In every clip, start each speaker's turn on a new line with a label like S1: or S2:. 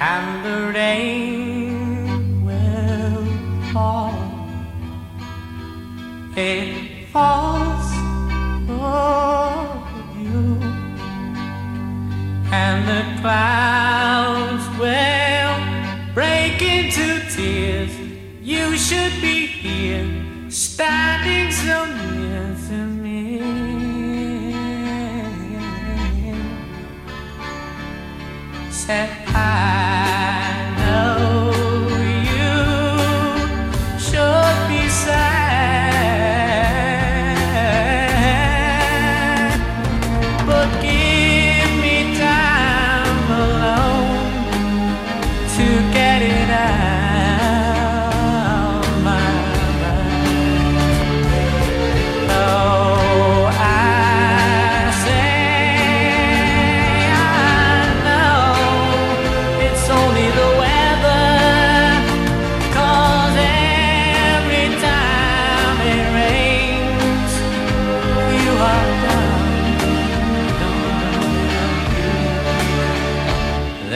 S1: and the rain will fall. It falls for you, and the clouds will break into tears. You should be here, standing so near to me. Said I.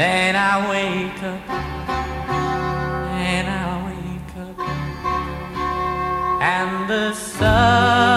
S1: Then I wake up, and I wake up, and the sun.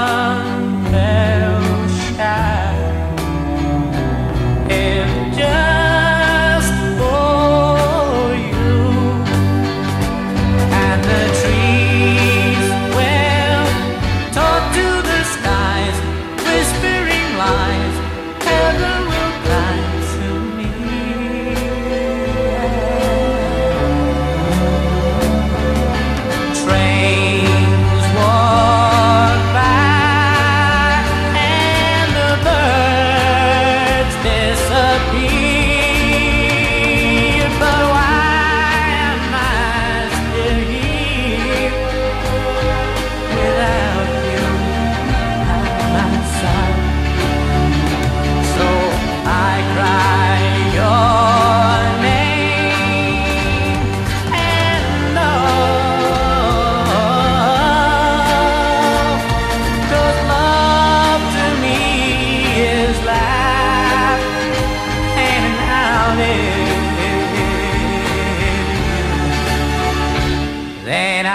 S1: happy.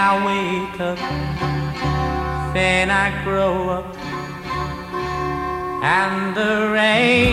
S1: I wake up, then I grow up, and the rain.